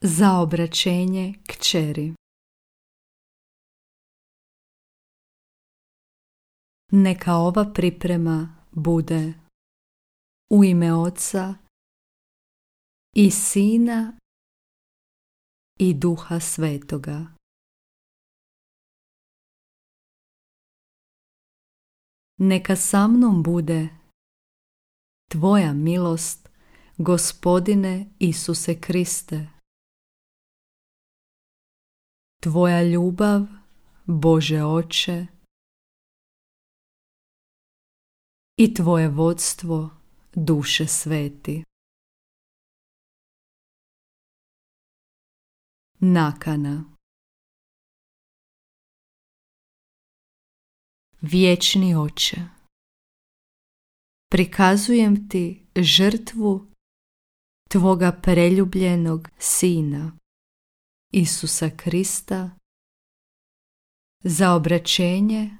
za obraćenje kćeri. Neka ova priprema bude u ime Oca i Sina i Duha Svetoga. Neka sa mnom bude Tvoja milost, Gospodine Isuse Kriste. Tvoja ljubav, Bože Oče, i Tvoje vodstvo, duše sveti. Nakana Vječni oče Prikazujem ti žrtvu Tvoga preljubljenog Sina Isusa Krista za obraćenje,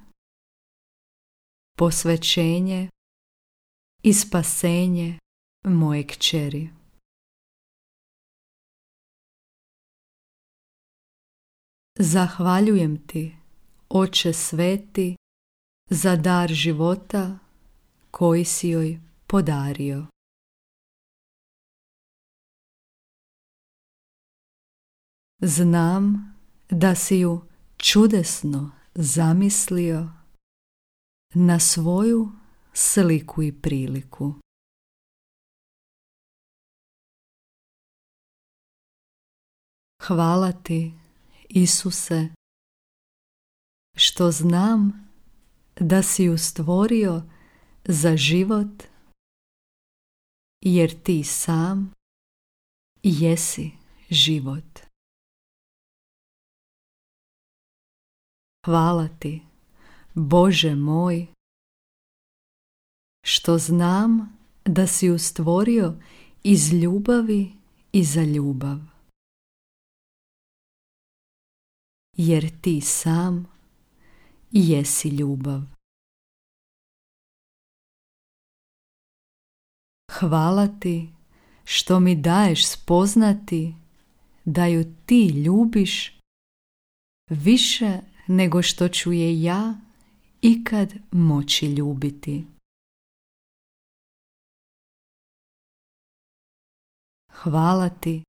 posvećenje i spasenje moje kćeri. Zahvaljujem ti, Oče sveti, za dar života koji si joj podario. Znam da si ju čudesno zamislio na svoju sliku i priliku. Hvala ti, Isuse, što znam da si ju stvorio za život, jer ti sam jesi život. Hvala ti, Bože moj, što znam da si ju stvorio iz ljubavi i za ljubav. Jer ti sam jesi ljubav. Hvala ti što mi daješ spoznati da ju ti ljubiš više nego što ću je ja ikad moći ljubiti. Hvala ti,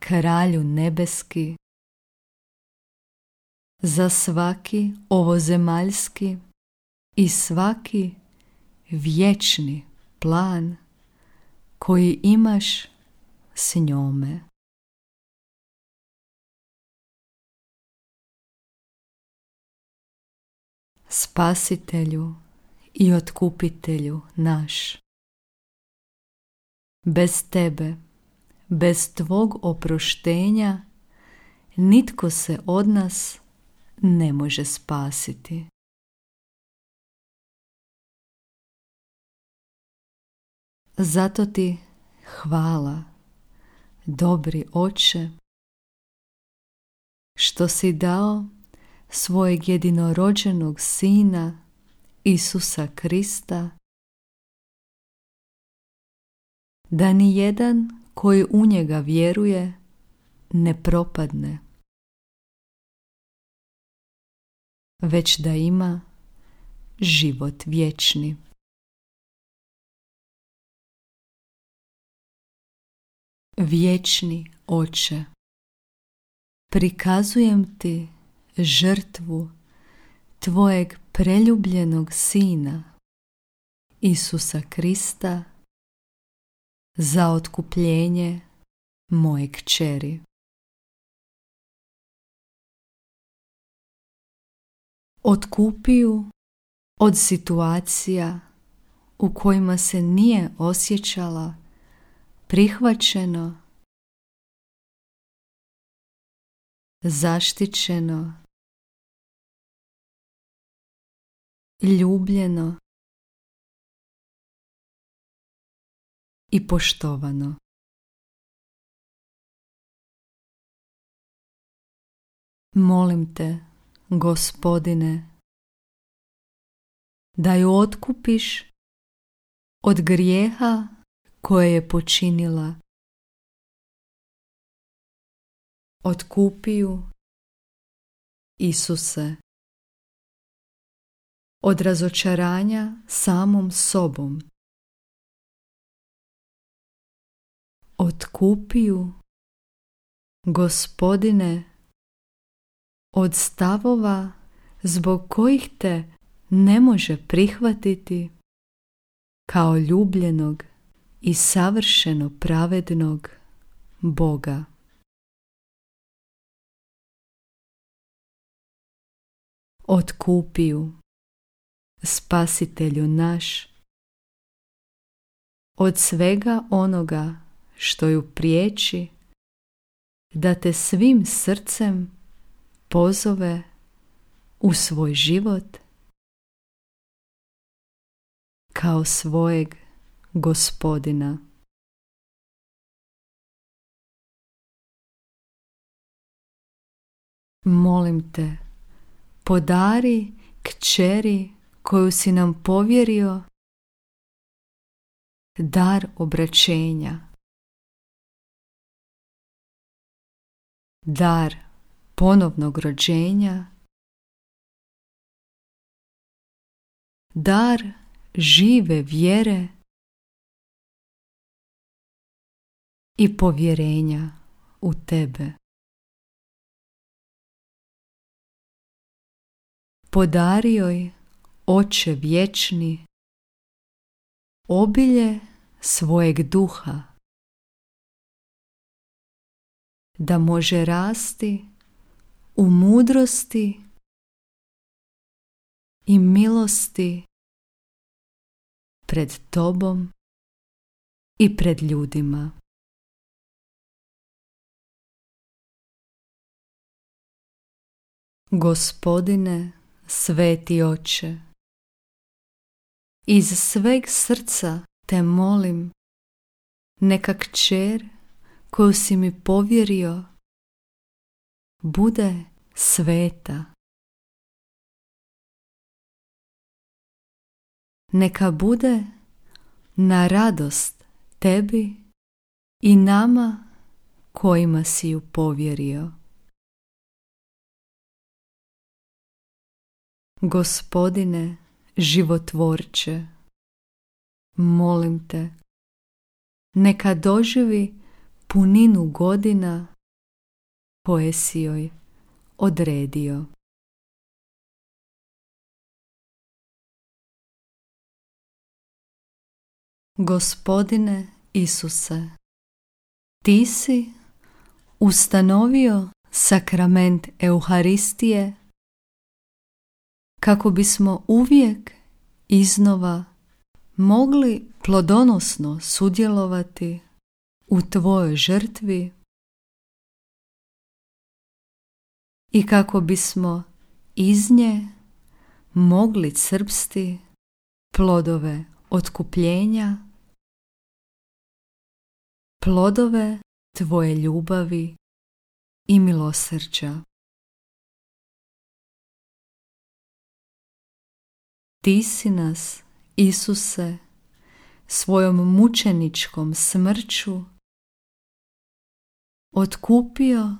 kralju nebeski, za svaki ovozemaljski i svaki vječni plan koji imaš s njome. Spasitelju i otkupitelju naš. Bez tebe, bez tvog oproštenja, nitko se od nas ne može spasiti. Zato ti hvala, dobri oče, što si dao svojeg jedinorođenog sina Isusa Krista, da ni jedan koji u njega vjeruje ne propadne, već da ima život vječni. Vječni oče, prikazujem ti žrtvu tvojeg preljubljenog sina Isusa Krista za otkupljenje moje kćeri. Otkupiju od situacija u kojima se nije osjećala prihvaćeno, zaštićeno ljubljeno i poštovano. Molim te, gospodine, da ju otkupiš od grijeha koje je počinila otkupiju Isuse od razočaranja samom sobom. Otkupiju Gospodine od stavova zbog kojih te ne može prihvatiti kao ljubljenog i savršeno pravednog Boga. Otkupiju spasitelju naš od svega onoga što ju priječi da te svim srcem pozove u svoj život kao svojeg gospodina. Molim te, podari kćeri koju si nam povjerio dar obraćenja. Dar ponovnog rođenja. Dar žive vjere i povjerenja u tebe. Podario je Oče vječni, obilje svojeg duha, da može rasti u mudrosti i milosti pred tobom i pred ljudima. Gospodine, sveti oče, iz sveg srca te molim, neka kćer koju si mi povjerio bude sveta. Neka bude na radost tebi i nama kojima si ju povjerio. Gospodine, životvorče, molim te, neka doživi puninu godina koje si joj odredio. Gospodine Isuse, ti si ustanovio sakrament Euharistije kako bismo uvijek iznova mogli plodonosno sudjelovati u tvojoj žrtvi i kako bismo iz nje mogli crpsti plodove otkupljenja, plodove tvoje ljubavi i milosrđa. Ti si nas, Isuse, svojom mučeničkom smrću otkupio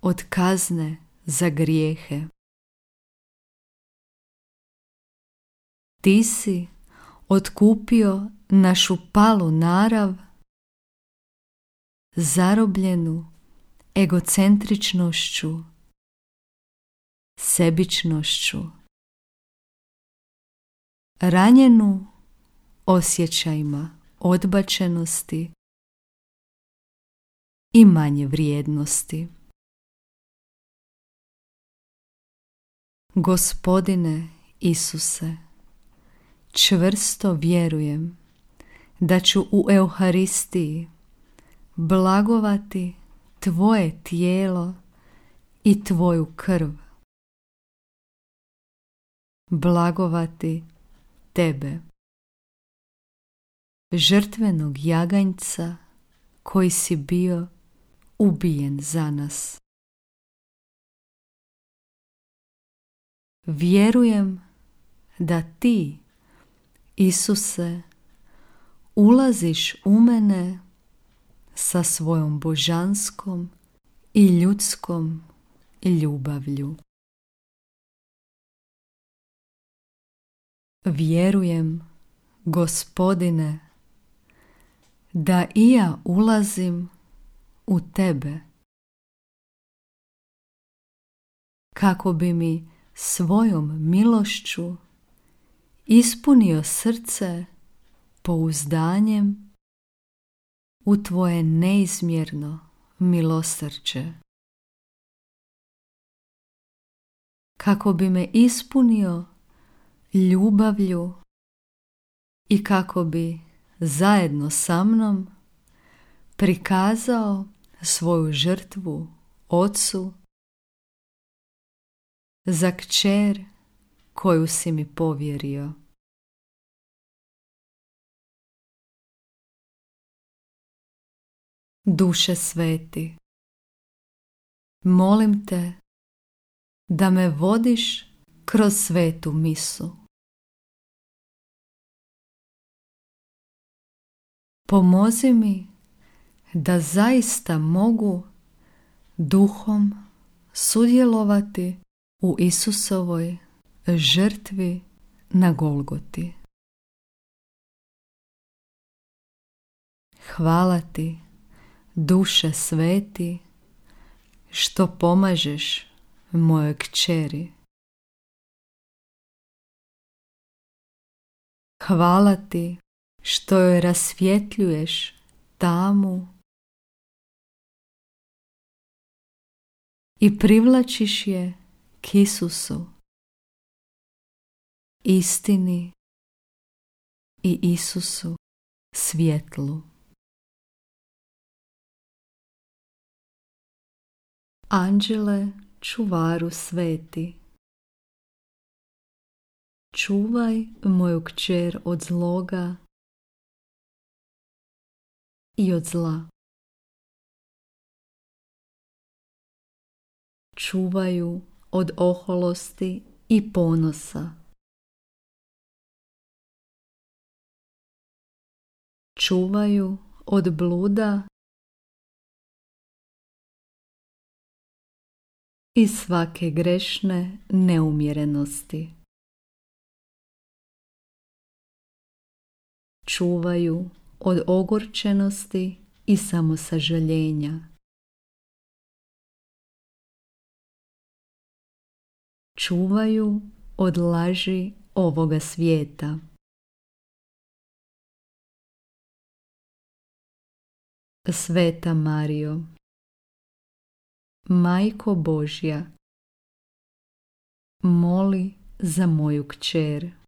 od kazne za grijehe. Ti si otkupio našu palu narav, zarobljenu egocentričnošću, sebičnošću ranjenu osjećajima odbačenosti i manje vrijednosti. Gospodine Isuse, čvrsto vjerujem da ću u Euharistiji blagovati Tvoje tijelo i Tvoju krv. Blagovati tebe, žrtvenog jaganjca koji si bio ubijen za nas. Vjerujem da ti, Isuse, ulaziš u mene sa svojom božanskom i ljudskom ljubavlju. Vjerujem, gospodine, da i ja ulazim u tebe, kako bi mi svojom milošću ispunio srce pouzdanjem u tvoje neizmjerno milosrđe. Kako bi me ispunio ljubavlju i kako bi zajedno sa mnom prikazao svoju žrtvu ocu za kćer koju si mi povjerio. Duše sveti, molim te da me vodiš kroz svetu misu. Pomozi mi da zaista mogu duhom sudjelovati u Isusovoj žrtvi na Golgoti. Hvala ti, duše sveti, što pomažeš mojoj kćeri. Hvala ti što joj rasvjetljuješ tamu. I privlačiš je k Isusu, istini i Isusu svjetlu. Anđele čuvaru sveti, čuvaj moju kćer od zloga i od zla. Čuvaju od oholosti i ponosa. Čuvaju od bluda i svake grešne neumjerenosti. Čuvaju od ogorčenosti i samosažaljenja. Čuvaju od laži ovoga svijeta. Sveta Mario Majko Božja Moli za moju kćer.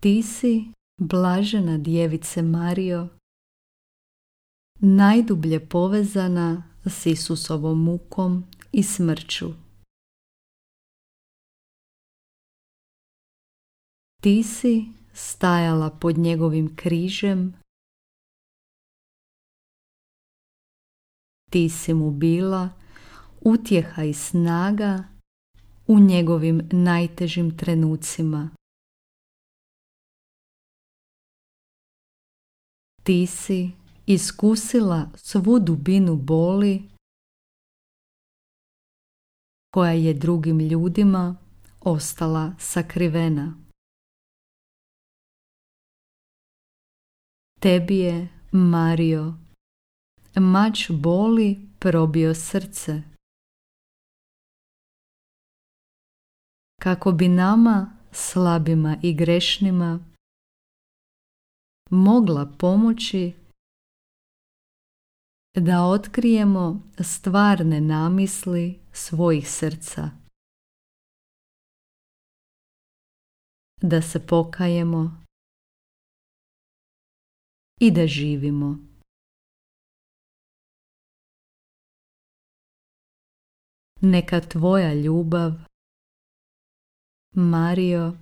Ti si, blažena djevice Mario, najdublje povezana s Isusovom mukom i smrću. Ti si stajala pod njegovim križem, ti si mu bila utjeha i snaga u njegovim najtežim trenucima. Ti si iskusila svu dubinu boli koja je drugim ljudima ostala sakrivena. Tebi je, Mario, mač boli probio srce. Kako bi nama, slabima i grešnima, mogla pomoći da otkrijemo stvarne namisli svojih srca. Da se pokajemo i da živimo. Neka tvoja ljubav, Mario,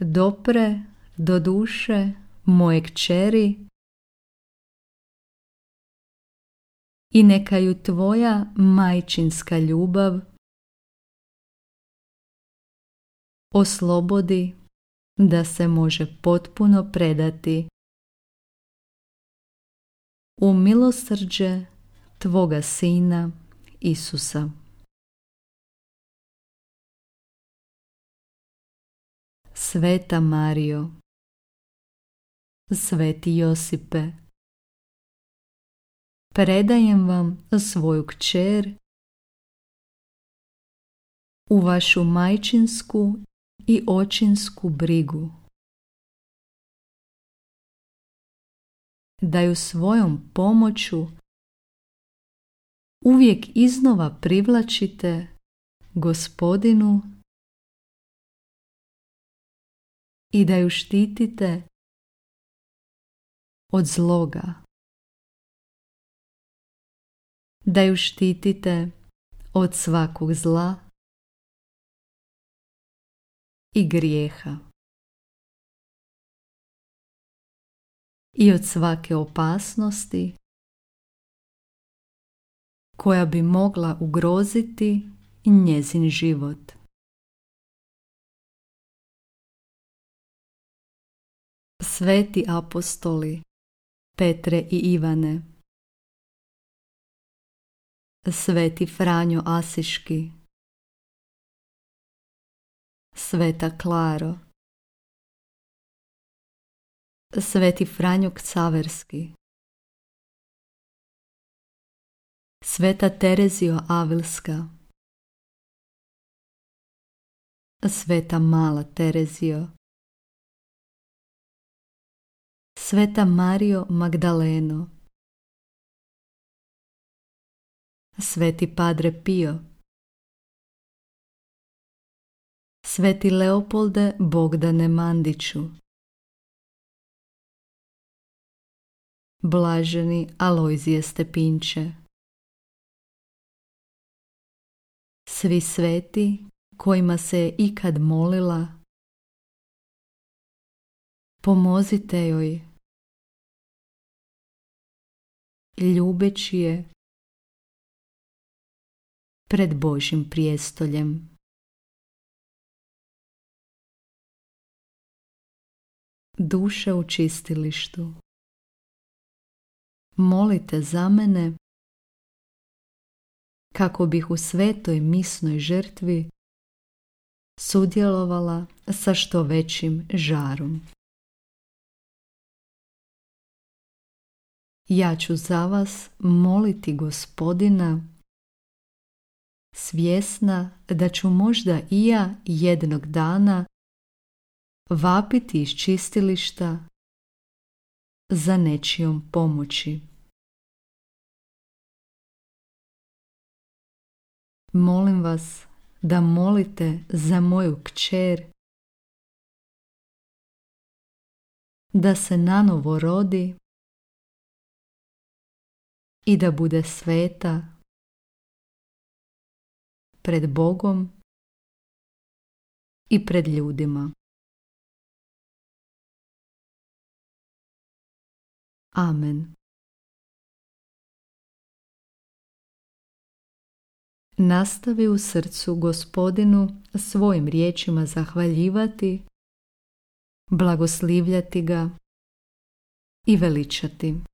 dopre do duše moje kćeri i neka ju tvoja majčinska ljubav oslobodi da se može potpuno predati u milosrđe Tvoga Sina Isusa. Sveta Mario Sveti Josipe Predajem vam svoju kćer u vašu majčinsku i očinsku brigu. Da ju svojom pomoću uvijek iznova privlačite gospodinu i da ju štitite od zloga. Da ju štitite od svakog zla i grijeha. I od svake opasnosti koja bi mogla ugroziti njezin život. Sveti apostoli Petre i Ivane. Sveti Franjo Asiški. Sveta Klaro. Sveti Franjo Kcaverski Sveta Terezio Avilska. Sveta Mala Terezio Sveta Mario Magdaleno. Sveti Padre Pio. Sveti Leopolde Bogdane Mandiću. Blaženi Alojzije Stepinče. Svi sveti kojima se je ikad molila Pomozite joj ljubeći je pred Božim prijestoljem. Duše u čistilištu. Molite za mene kako bih u svetoj misnoj žrtvi sudjelovala sa što većim žarom. Ja ću za vas moliti gospodina, svjesna da ću možda i ja jednog dana vapiti iz čistilišta za nečijom pomoći. Molim vas da molite za moju kćer da se nanovo rodi i da bude sveta pred Bogom i pred ljudima. Amen. Nastavi u srcu gospodinu svojim riječima zahvaljivati, blagoslivljati ga i veličati.